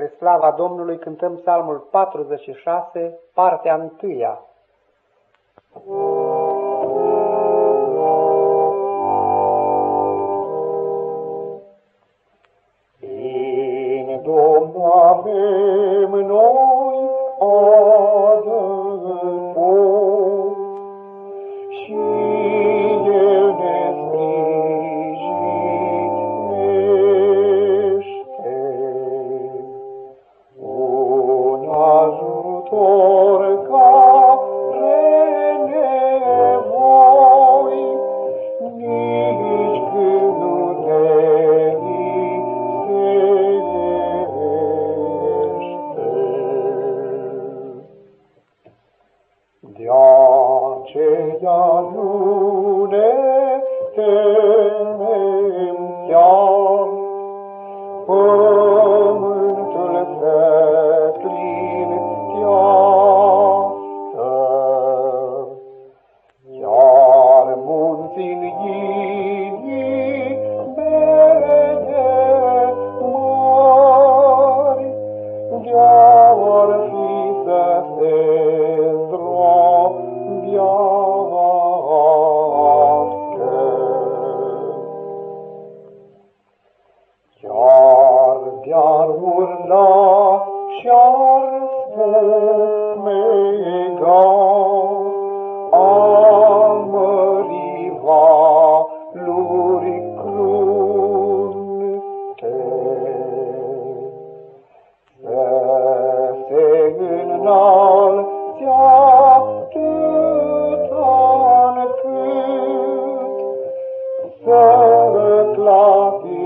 Spre slava Domnului cântăm psalmul 46, partea întâia. În Domnul aceea nu ne temem, iar pământul se plintează. Iar munții inimii bele mari, de-ar fi să se Chiar de-ar urla și-ar fumega, Amăriva luri clunte. Vese înalțea atâta încât Să-l clavi